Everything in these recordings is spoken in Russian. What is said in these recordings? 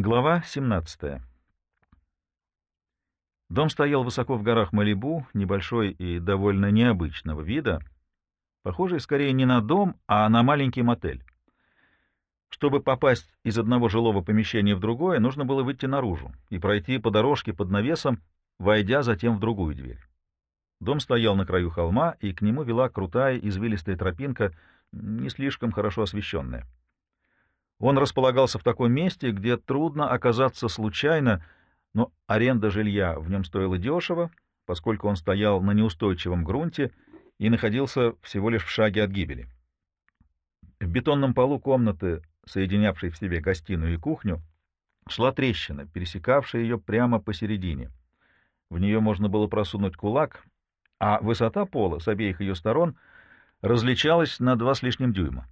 Глава 17. Дом стоял высоко в горах Малибу, небольшой и довольно необычного вида, похожий скорее не на дом, а на маленький мотель. Чтобы попасть из одного жилого помещения в другое, нужно было выйти наружу и пройти по дорожке под навесом, войдя затем в другую дверь. Дом стоял на краю холма, и к нему вела крутая извилистая тропинка, не слишком хорошо освещенная. Он располагался в таком месте, где трудно оказаться случайно, но аренда жилья в нем стоила дешево, поскольку он стоял на неустойчивом грунте и находился всего лишь в шаге от гибели. В бетонном полу комнаты, соединявшей в себе гостиную и кухню, шла трещина, пересекавшая ее прямо посередине. В нее можно было просунуть кулак, а высота пола с обеих ее сторон различалась на два с лишним дюйма.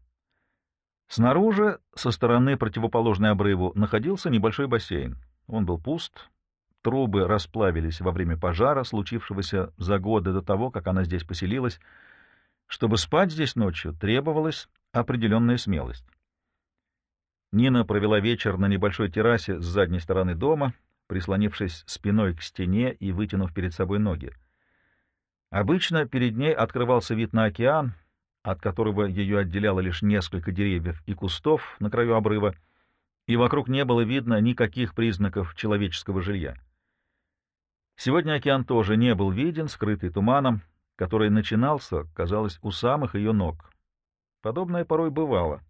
Снаружи, со стороны противоположной обрыву, находился небольшой бассейн. Он был пуст, трубы расплавились во время пожара, случившегося за годы до того, как она здесь поселилась. Чтобы спать здесь ночью, требовалась определенная смелость. Нина провела вечер на небольшой террасе с задней стороны дома, прислонившись спиной к стене и вытянув перед собой ноги. Обычно перед ней открывался вид на океан — от которого ее отделяло лишь несколько деревьев и кустов на краю обрыва, и вокруг не было видно никаких признаков человеческого жилья. Сегодня океан тоже не был виден, скрытый туманом, который начинался, казалось, у самых ее ног. Подобное порой бывало.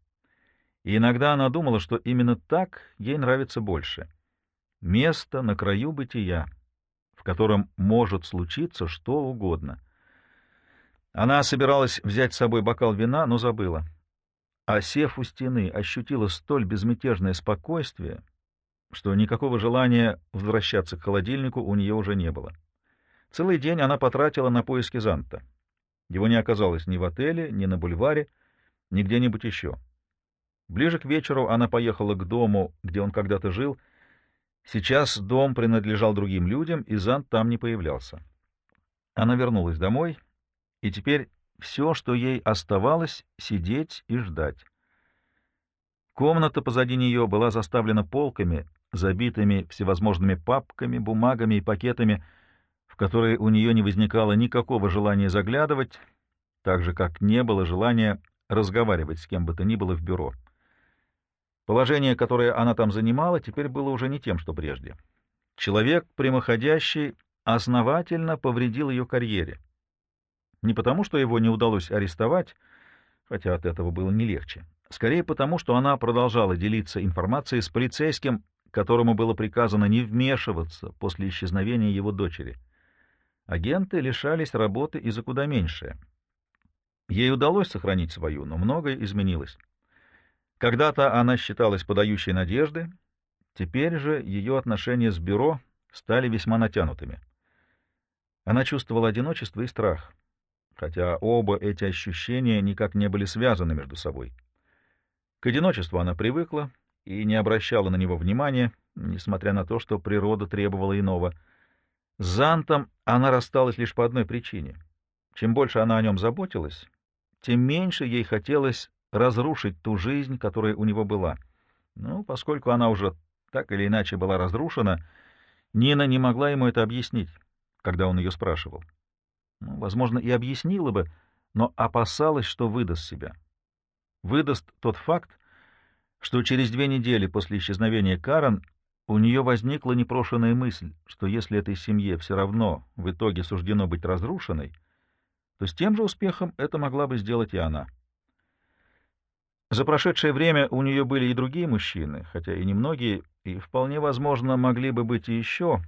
И иногда она думала, что именно так ей нравится больше. Место на краю бытия, в котором может случиться что угодно — она собиралась взять с собой бокал вина, но забыла. А у стены, ощутила столь безмятежное спокойствие, что никакого желания возвращаться к холодильнику у нее уже не было. Целый день она потратила на поиски Занта. Его не оказалось ни в отеле, ни на бульваре, ни где-нибудь еще. Ближе к вечеру она поехала к дому, где он когда-то жил. Сейчас дом принадлежал другим людям, и Зант там не появлялся. Она вернулась домой и теперь все, что ей оставалось, сидеть и ждать. Комната позади нее была заставлена полками, забитыми всевозможными папками, бумагами и пакетами, в которые у нее не возникало никакого желания заглядывать, так же, как не было желания разговаривать с кем бы то ни было в бюро. Положение, которое она там занимала, теперь было уже не тем, что прежде. Человек, прямоходящий, основательно повредил ее карьере. Не потому, что его не удалось арестовать, хотя от этого было не легче. Скорее потому, что она продолжала делиться информацией с полицейским, которому было приказано не вмешиваться после исчезновения его дочери. Агенты лишались работы и за куда меньшее. Ей удалось сохранить свою, но многое изменилось. Когда-то она считалась подающей надежды, теперь же ее отношения с бюро стали весьма натянутыми. Она чувствовала одиночество и страх хотя оба эти ощущения никак не были связаны между собой. К одиночеству она привыкла и не обращала на него внимания, несмотря на то, что природа требовала иного. С Зантом она рассталась лишь по одной причине. Чем больше она о нем заботилась, тем меньше ей хотелось разрушить ту жизнь, которая у него была. Но поскольку она уже так или иначе была разрушена, Нина не могла ему это объяснить, когда он ее спрашивал. Возможно, и объяснила бы, но опасалась, что выдаст себя. Выдаст тот факт, что через две недели после исчезновения Карен у нее возникла непрошенная мысль, что если этой семье все равно в итоге суждено быть разрушенной, то с тем же успехом это могла бы сделать и она. За прошедшее время у нее были и другие мужчины, хотя и немногие, и вполне возможно могли бы быть и еще.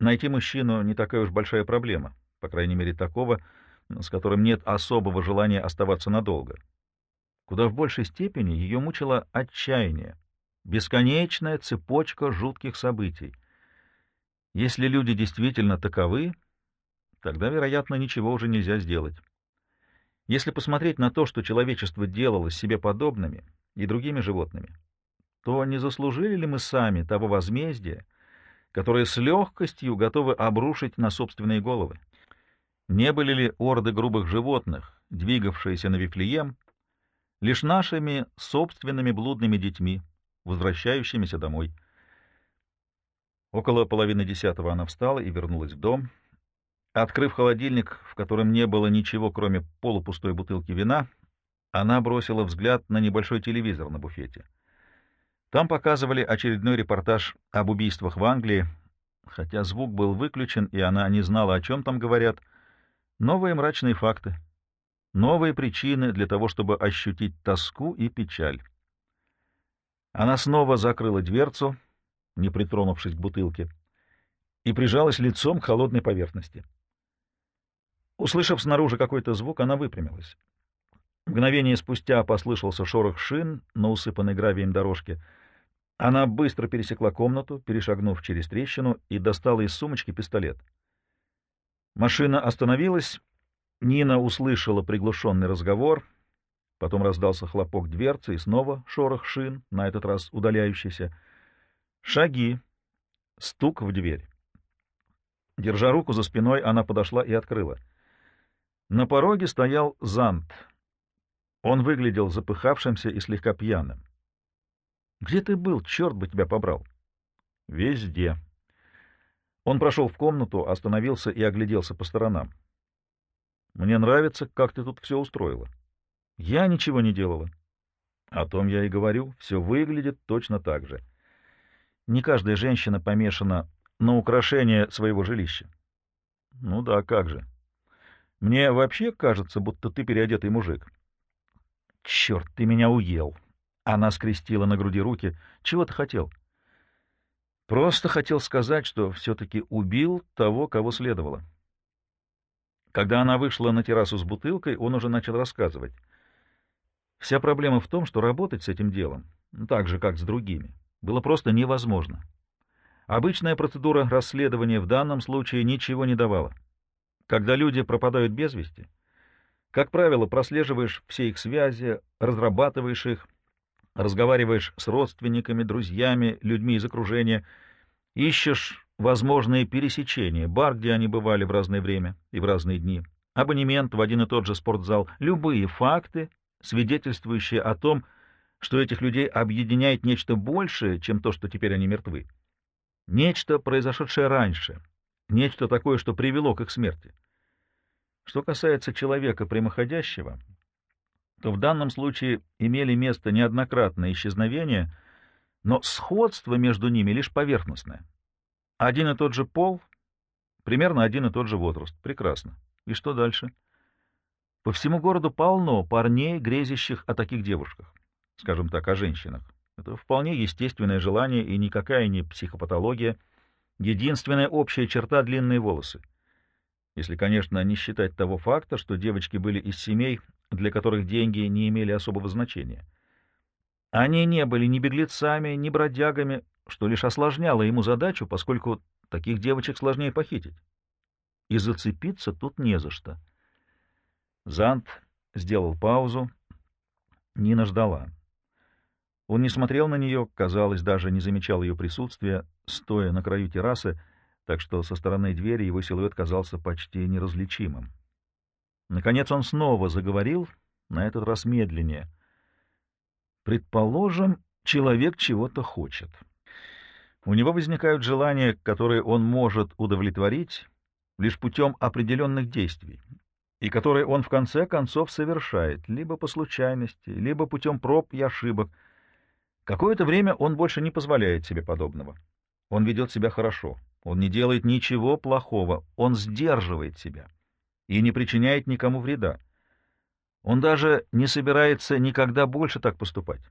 Найти мужчину не такая уж большая проблема по крайней мере такого, с которым нет особого желания оставаться надолго. Куда в большей степени ее мучило отчаяние, бесконечная цепочка жутких событий. Если люди действительно таковы, тогда, вероятно, ничего уже нельзя сделать. Если посмотреть на то, что человечество делало себе подобными и другими животными, то не заслужили ли мы сами того возмездия, которое с легкостью готовы обрушить на собственные головы? Не были ли орды грубых животных, двигавшиеся на Вифлеем, лишь нашими собственными блудными детьми, возвращающимися домой. Около половины десятого она встала и вернулась в дом. Открыв холодильник, в котором не было ничего, кроме полупустой бутылки вина, она бросила взгляд на небольшой телевизор на буфете. Там показывали очередной репортаж об убийствах в Англии, хотя звук был выключен, и она не знала, о чем там говорят. Новые мрачные факты, новые причины для того, чтобы ощутить тоску и печаль. Она снова закрыла дверцу, не притронувшись к бутылке, и прижалась лицом к холодной поверхности. Услышав снаружи какой-то звук, она выпрямилась. Мгновение спустя послышался шорох шин на усыпанной гравием дорожке. Она быстро пересекла комнату, перешагнув через трещину, и достала из сумочки пистолет. Машина остановилась. Нина услышала приглушенный разговор. Потом раздался хлопок дверцы и снова шорох шин, на этот раз удаляющийся. Шаги. Стук в дверь. Держа руку за спиной, она подошла и открыла — на пороге стоял Зант. Он выглядел запыхавшимся и слегка пьяным. — Где ты был? Черт бы тебя побрал! — Везде. Он прошел в комнату, остановился и огляделся по сторонам. — Мне нравится, как ты тут все устроила. — Я ничего не делала. — О том я и говорю. Все выглядит точно так же. Не каждая женщина помешана на украшение своего жилища. — Ну да, как же. — мне вообще кажется, будто ты переодетый мужик. — Черт, ты меня уел! Она скрестила на груди руки. — Чего ты хотел? — Просто хотел сказать, что все-таки убил того, кого следовало. Когда она вышла на террасу с бутылкой, он уже начал рассказывать. Вся проблема в том, что работать с этим делом, так же, как с другими, было просто невозможно. Обычная процедура расследования в данном случае ничего не давала. Когда люди пропадают без вести, как правило, прослеживаешь все их связи, разрабатываешь их, разговариваешь с родственниками, друзьями, людьми из окружения, ищешь возможные пересечения, бар, где они бывали в разное время и в разные дни, абонемент в один и тот же спортзал, любые факты, свидетельствующие о том, что этих людей объединяет нечто большее, чем то, что теперь они мертвы. Нечто, произошедшее раньше, нечто такое, что привело к их смерти. Что касается человека прямоходящего, то в данном случае имели место неоднократные исчезновения, но сходство между ними лишь поверхностное. Один и тот же пол, примерно один и тот же возраст. Прекрасно. И что дальше? По всему городу полно парней, грезящих о таких девушках, скажем так, о женщинах. Это вполне естественное желание и никакая не психопатология — Единственная общая черта — длинные волосы. Если, конечно, не считать того факта, что девочки были из семей, для которых деньги не имели особого значения. Они не были ни беглецами, ни бродягами, что лишь осложняло ему задачу, поскольку таких девочек сложнее похитить. И зацепиться тут не за что. Зант сделал паузу. Нина ждала. Он не смотрел на нее, казалось, даже не замечал ее присутствия, стоя на краю террасы, так что со стороны двери его силуэт казался почти неразличимым. Наконец он снова заговорил, на этот раз медленнее. «Предположим, человек чего-то хочет. У него возникают желания, которые он может удовлетворить лишь путем определенных действий, и которые он в конце концов совершает, либо по случайности, либо путем проб и ошибок — Какое-то время он больше не позволяет себе подобного. Он ведет себя хорошо, он не делает ничего плохого, он сдерживает себя и не причиняет никому вреда. Он даже не собирается никогда больше так поступать.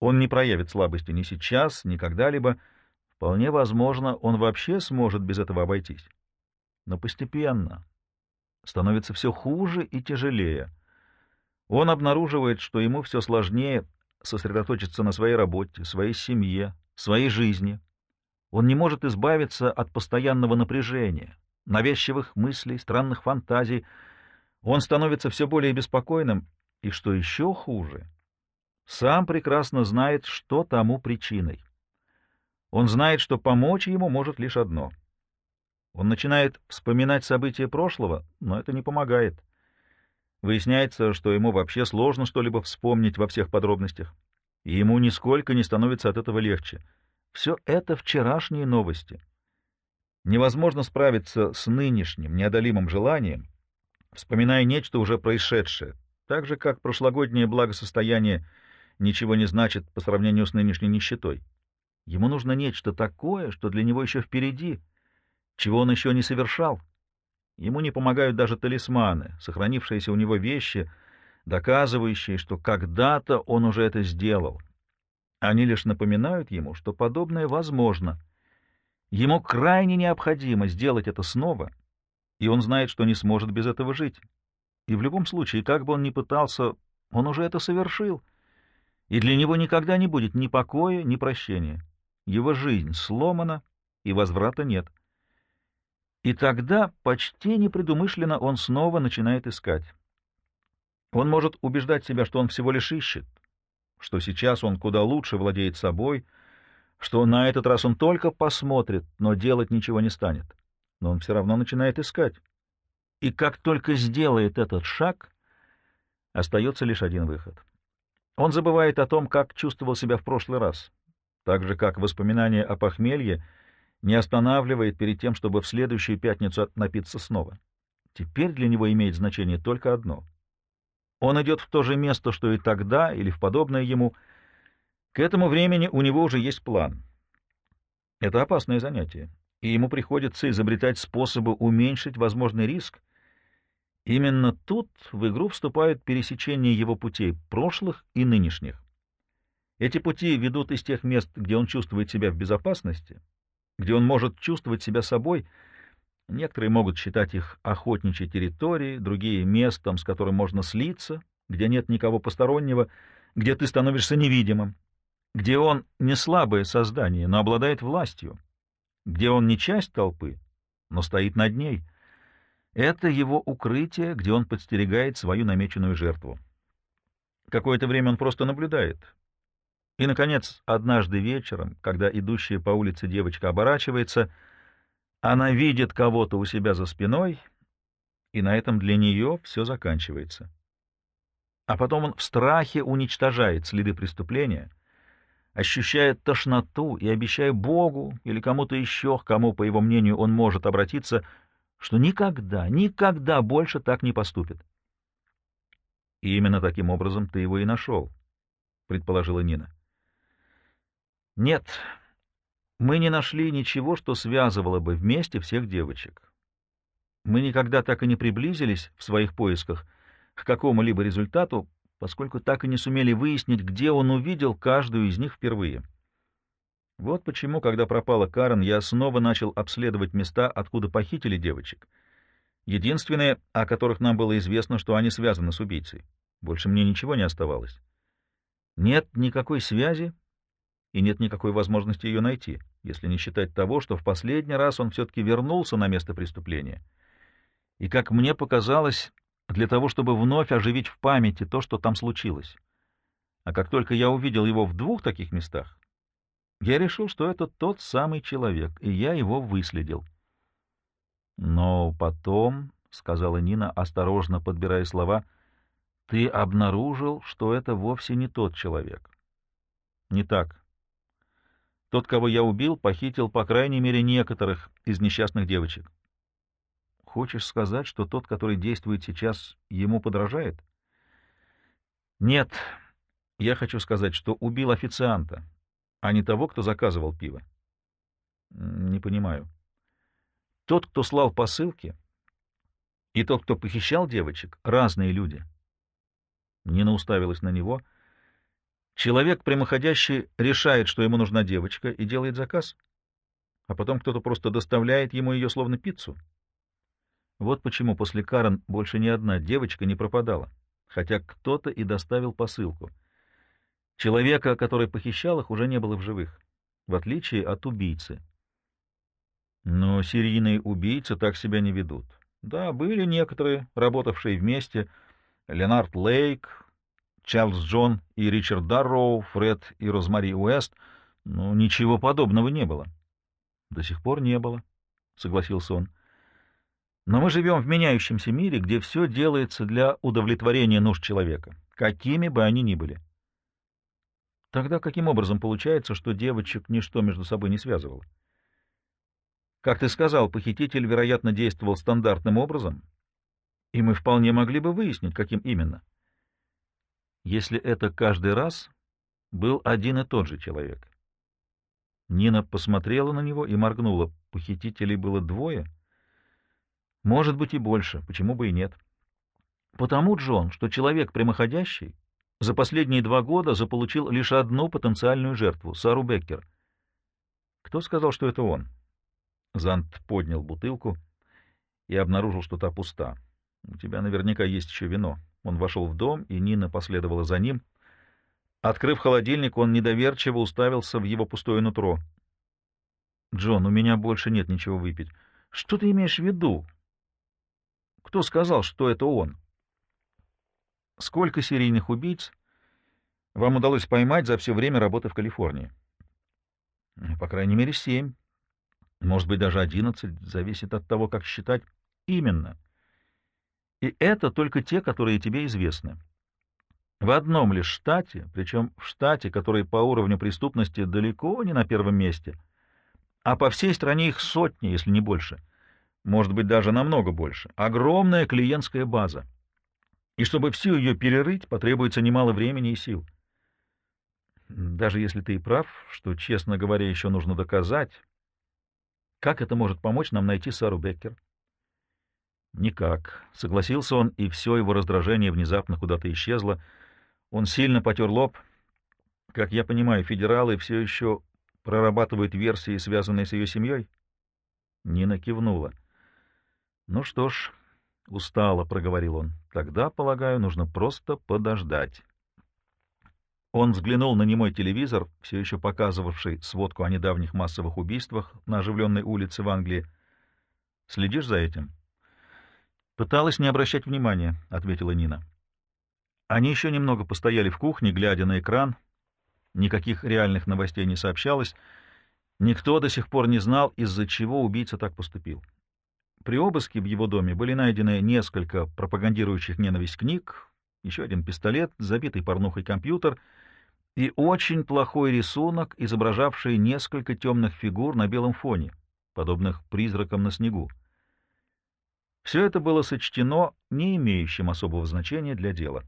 Он не проявит слабости ни сейчас, ни когда-либо. Вполне возможно, он вообще сможет без этого обойтись. Но постепенно становится все хуже и тяжелее. Он обнаруживает, что ему все сложнее сосредоточиться на своей работе, своей семье, своей жизни. Он не может избавиться от постоянного напряжения, навязчивых мыслей, странных фантазий. Он становится все более беспокойным, и, что еще хуже, сам прекрасно знает, что тому причиной. Он знает, что помочь ему может лишь одно. Он начинает вспоминать события прошлого, но это не помогает. Выясняется, что ему вообще сложно что-либо вспомнить во всех подробностях. и ему нисколько не становится от этого легче. Все это вчерашние новости. Невозможно справиться с нынешним неодолимым желанием, вспоминая нечто уже происшедшее, так же, как прошлогоднее благосостояние ничего не значит по сравнению с нынешней нищетой. Ему нужно нечто такое, что для него еще впереди, чего он еще не совершал. Ему не помогают даже талисманы, сохранившиеся у него вещи, доказывающие, что когда-то он уже это сделал. Они лишь напоминают ему, что подобное возможно. Ему крайне необходимо сделать это снова, и он знает, что не сможет без этого жить. И в любом случае, как бы он ни пытался, он уже это совершил, и для него никогда не будет ни покоя, ни прощения. Его жизнь сломана, и возврата нет. И тогда почти непредумышленно он снова начинает искать. Он может убеждать себя, что он всего лишь ищет, что сейчас он куда лучше владеет собой, что на этот раз он только посмотрит, но делать ничего не станет. Но он все равно начинает искать. И как только сделает этот шаг, остается лишь один выход. Он забывает о том, как чувствовал себя в прошлый раз, так же, как воспоминание о похмелье не останавливает перед тем, чтобы в следующую пятницу напиться снова. Теперь для него имеет значение только одно. Он идет в то же место, что и тогда, или в подобное ему. К этому времени у него уже есть план. Это опасное занятие, и ему приходится изобретать способы уменьшить возможный риск. Именно тут в игру вступает пересечение его путей, прошлых и нынешних. Эти пути ведут из тех мест, где он чувствует себя в безопасности, где он может чувствовать себя собой. Некоторые могут считать их охотничьей территорией, другие — местом, с которым можно слиться, где нет никого постороннего, где ты становишься невидимым, где он не слабое создание, но обладает властью, где он не часть толпы, но стоит над ней. Это его укрытие, где он подстерегает свою намеченную жертву. Какое-то время он просто наблюдает, и, наконец, однажды вечером, когда идущая по улице девочка оборачивается, она видит кого-то у себя за спиной, и на этом для нее все заканчивается. А потом он в страхе уничтожает следы преступления, ощущая тошноту и обещая Богу или кому-то еще, к кому, по его мнению, он может обратиться, что никогда, никогда больше так не поступит. И именно таким образом ты его и нашел, — предположила Нина. Нет, мы не нашли ничего, что связывало бы вместе всех девочек. Мы никогда так и не приблизились в своих поисках к какому-либо результату, поскольку так и не сумели выяснить, где он увидел каждую из них впервые. Вот почему, когда пропала Карен, я снова начал обследовать места, откуда похитили девочек. Единственное, о которых нам было известно, что они связаны с убийцей. Больше мне ничего не оставалось. Нет никакой связи и нет никакой возможности ее найти, если не считать того, что в последний раз он все-таки вернулся на место преступления. И, как мне показалось, для того, чтобы вновь оживить в памяти то, что там случилось. А как только я увидел его в двух таких местах, я решил, что это тот самый человек, и я его выследил. Но потом, — сказала Нина, осторожно подбирая слова, — ты обнаружил, что это вовсе не тот человек. Не так. Тот, кого я убил, похитил по крайней мере некоторых из несчастных девочек. Хочешь сказать, что тот, который действует сейчас, ему подражает? Нет. Я хочу сказать, что убил официанта, а не того, кто заказывал пиво. Не понимаю. Тот, кто слал посылки, и тот, кто похищал девочек, разные люди. Нина уставилась на него — Человек прямоходящий решает, что ему нужна девочка, и делает заказ, а потом кто-то просто доставляет ему ее словно пиццу. Вот почему после Карен больше ни одна девочка не пропадала, хотя кто-то и доставил посылку. Человека, который похищал их, уже не было в живых, в отличие от убийцы. Но серийные убийцы так себя не ведут. Да, были некоторые, работавшие вместе, Ленард Лейк, Чарльз Джон и Ричард Дарроу, Фред и Розмари Уэст, но ничего подобного не было. До сих пор не было, — согласился он. Но мы живем в меняющемся мире, где все делается для удовлетворения нужд человека, какими бы они ни были. Тогда каким образом получается, что девочек ничто между собой не связывало? Как ты сказал, похититель, вероятно, действовал стандартным образом, и мы вполне могли бы выяснить, каким именно. Если это каждый раз был один и тот же человек. Нина посмотрела на него и моргнула. Похитителей было двое? Может быть и больше, почему бы и нет. Потому, Джон, что человек прямоходящий за последние два года заполучил лишь одну потенциальную жертву — Сару Беккер. Кто сказал, что это он? Зант поднял бутылку и обнаружил, что та пуста. У тебя наверняка есть еще вино. Он вошел в дом, и Нина последовала за ним. Открыв холодильник, он недоверчиво уставился в его пустое нутро. «Джон, у меня больше нет ничего выпить. Что ты имеешь в виду? Кто сказал, что это он?» Сколько серийных убийц вам удалось поймать за все время работы в Калифорнии? По крайней мере, семь. Может быть, даже одиннадцать. Зависит от того, как считать. Именно. И это только те, которые тебе известны. В одном лишь штате, причем в штате, который по уровню преступности далеко не на первом месте, а по всей стране их сотни, если не больше. Может быть, даже намного больше. Огромная клиентская база и чтобы всю ее перерыть, потребуется немало времени и сил. Даже если ты и прав, что, честно говоря, еще нужно доказать, как это может помочь нам найти Сару Беккер? Никак. Согласился он, и все его раздражение внезапно куда-то исчезло. Он сильно потер лоб. Как я понимаю, федералы все еще прорабатывают версии, связанные с ее семьей? Нина кивнула. Ну что ж, — устало проговорил он. — Тогда, полагаю, нужно просто подождать. Он взглянул на немой телевизор, все еще показывавший сводку о недавних массовых убийствах на оживленной улице в Англии. — Следишь за этим? — Пыталась не обращать внимания, — ответила Нина. Они еще немного постояли в кухне, глядя на экран. Никаких реальных новостей не сообщалось. Никто до сих пор не знал, из-за чего убийца так поступил. При обыске в его доме были найдены несколько пропагандирующих ненависть книг, еще один пистолет, забитый порнухой компьютер и очень плохой рисунок, изображавший несколько темных фигур на белом фоне, подобных призракам на снегу. Все это было сочтено не имеющим особого значения для дела.